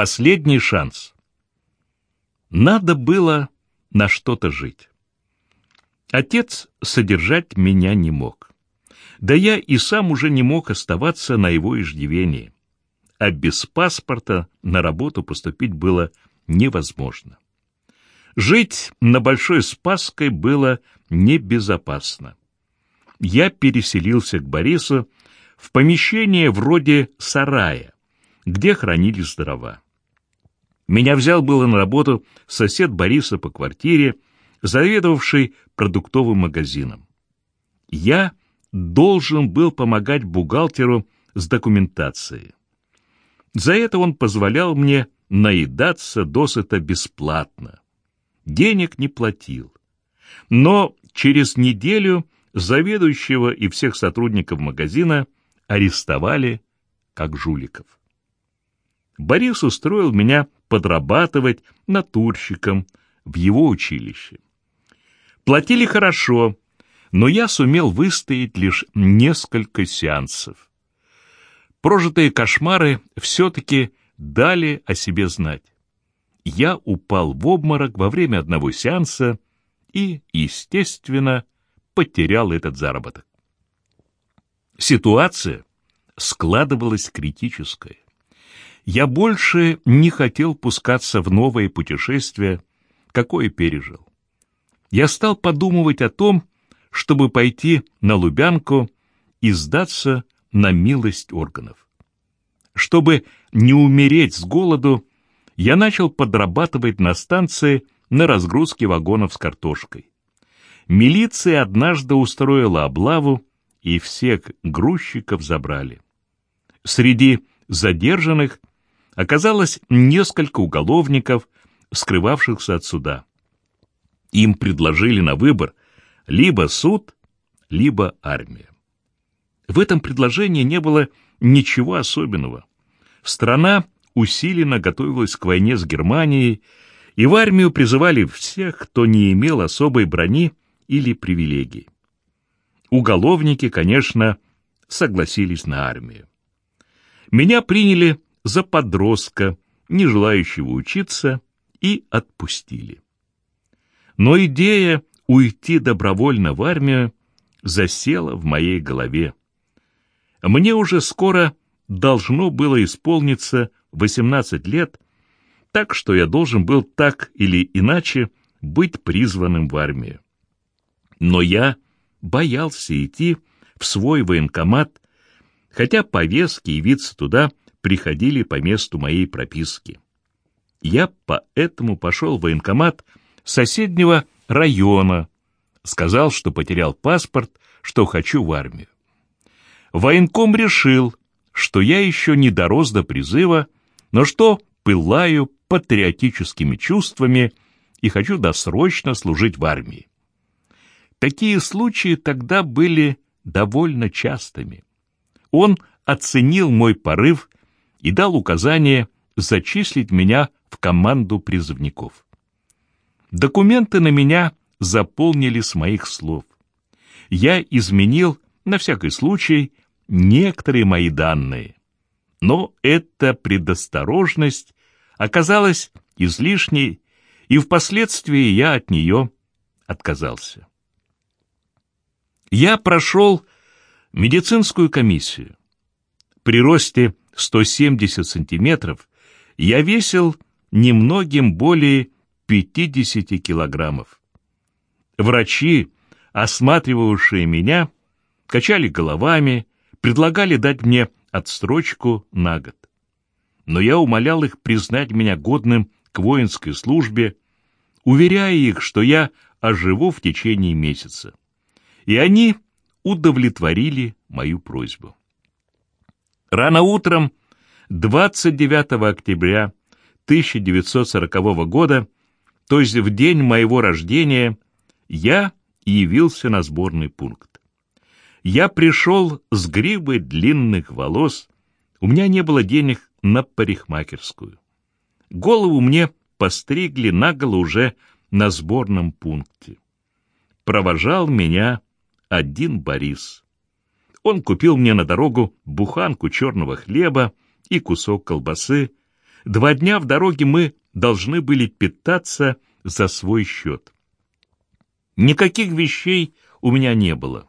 Последний шанс. Надо было на что-то жить. Отец содержать меня не мог. Да я и сам уже не мог оставаться на его иждивении. А без паспорта на работу поступить было невозможно. Жить на Большой Спасской было небезопасно. Я переселился к Борису в помещение вроде сарая, где хранились дрова. Меня взял было на работу сосед Бориса по квартире, заведовавший продуктовым магазином. Я должен был помогать бухгалтеру с документацией. За это он позволял мне наедаться досыта бесплатно. Денег не платил. Но через неделю заведующего и всех сотрудников магазина арестовали как жуликов. Борис устроил меня подрабатывать натурщиком в его училище. Платили хорошо, но я сумел выстоять лишь несколько сеансов. Прожитые кошмары все-таки дали о себе знать. Я упал в обморок во время одного сеанса и, естественно, потерял этот заработок. Ситуация складывалась критическая. Я больше не хотел пускаться в новое путешествие, какое пережил. Я стал подумывать о том, чтобы пойти на Лубянку и сдаться на милость органов. Чтобы не умереть с голоду, я начал подрабатывать на станции на разгрузке вагонов с картошкой. Милиция однажды устроила облаву, и всех грузчиков забрали. Среди задержанных оказалось несколько уголовников, скрывавшихся от суда. Им предложили на выбор либо суд, либо армия. В этом предложении не было ничего особенного. Страна усиленно готовилась к войне с Германией, и в армию призывали всех, кто не имел особой брони или привилегий. Уголовники, конечно, согласились на армию. Меня приняли за подростка, не желающего учиться, и отпустили. Но идея уйти добровольно в армию засела в моей голове. Мне уже скоро должно было исполниться 18 лет, так что я должен был так или иначе быть призванным в армию. Но я боялся идти в свой военкомат, хотя повестки явиться туда приходили по месту моей прописки. Я поэтому пошел в военкомат соседнего района, сказал, что потерял паспорт, что хочу в армию. Военком решил, что я еще не дорос до призыва, но что пылаю патриотическими чувствами и хочу досрочно служить в армии. Такие случаи тогда были довольно частыми. Он оценил мой порыв и дал указание зачислить меня в команду призывников. Документы на меня заполнили с моих слов. Я изменил, на всякий случай, некоторые мои данные. Но эта предосторожность оказалась излишней, и впоследствии я от нее отказался. Я прошел медицинскую комиссию. При росте 170 сантиметров я весил немногим более 50 килограммов. Врачи, осматривавшие меня, качали головами, предлагали дать мне отстрочку на год. Но я умолял их признать меня годным к воинской службе, уверяя их, что я оживу в течение месяца и они удовлетворили мою просьбу. Рано утром 29 октября 1940 года, то есть в день моего рождения, я явился на сборный пункт. Я пришел с гривой длинных волос, у меня не было денег на парикмахерскую. Голову мне постригли наголо уже на сборном пункте. Провожал меня один Борис. Он купил мне на дорогу буханку черного хлеба и кусок колбасы, Два дня в дороге мы должны были питаться за свой счет. Никаких вещей у меня не было.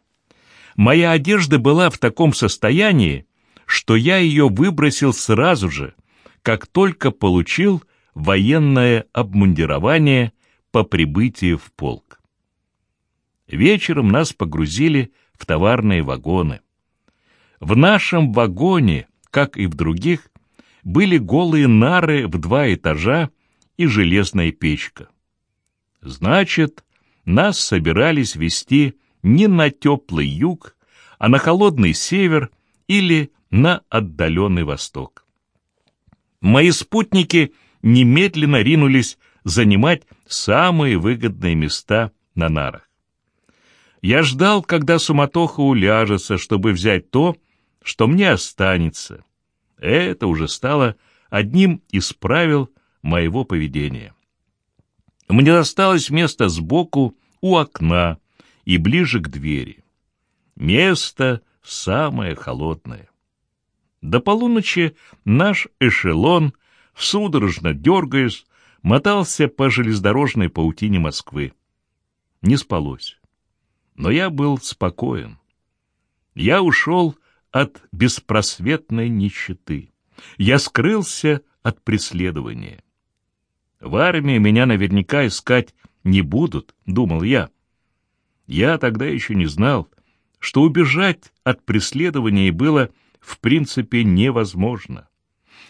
Моя одежда была в таком состоянии, что я ее выбросил сразу же, как только получил военное обмундирование по прибытии в полк. Вечером нас погрузили в товарные вагоны. В нашем вагоне, как и в других, были голые нары в два этажа и железная печка. Значит, нас собирались вести не на теплый юг, а на холодный север или на отдаленный восток. Мои спутники немедленно ринулись занимать самые выгодные места на нарах. Я ждал, когда суматоха уляжется, чтобы взять то, что мне останется. Это уже стало одним из правил моего поведения. Мне досталось место сбоку у окна и ближе к двери. Место самое холодное. До полуночи наш эшелон, судорожно дергаясь, мотался по железнодорожной паутине Москвы. Не спалось. Но я был спокоен. Я ушел от беспросветной нищеты. Я скрылся от преследования. В армии меня наверняка искать не будут, думал я. Я тогда еще не знал, что убежать от преследования было в принципе невозможно,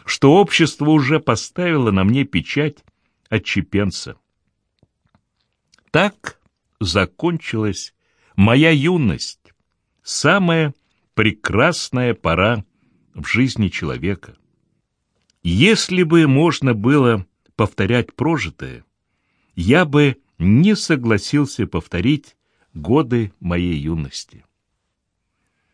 что общество уже поставило на мне печать отчепенца. Так закончилась моя юность, самая прекрасная пора в жизни человека. Если бы можно было повторять прожитое, я бы не согласился повторить годы моей юности.